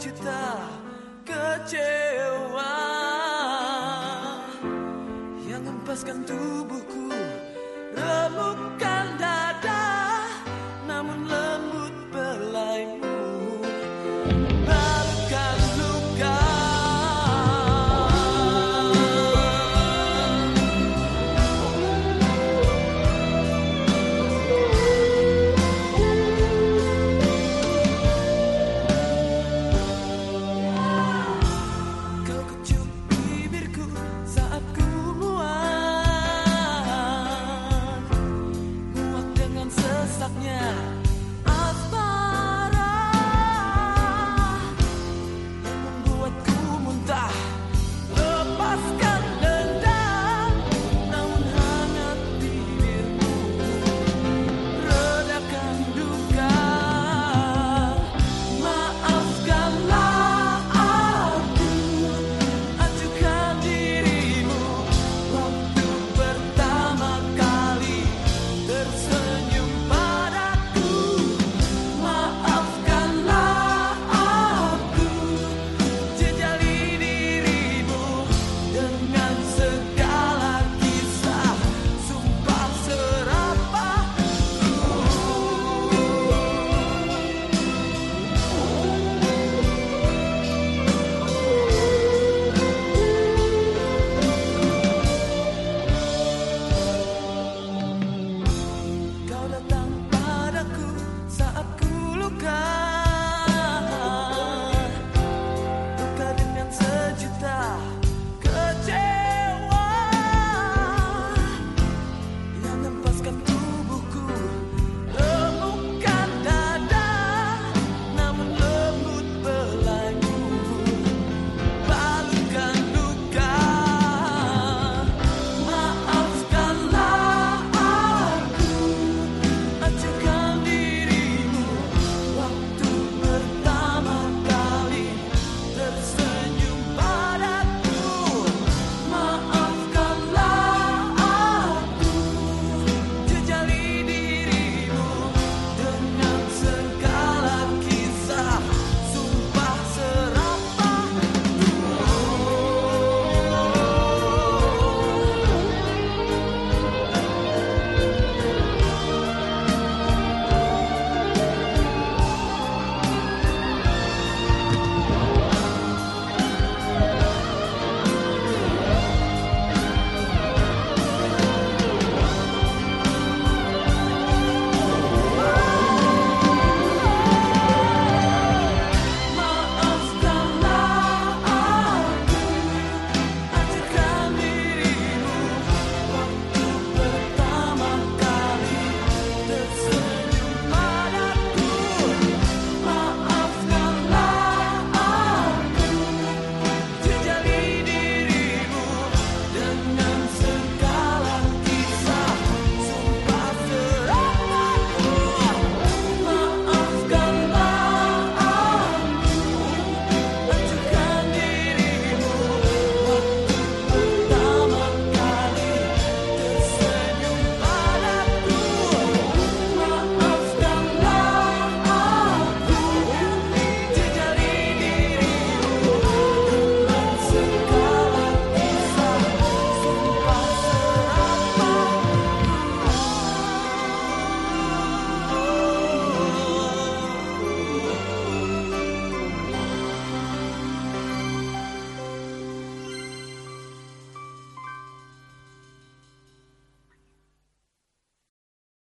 sejuta kecewa Yang empaskan Remukan to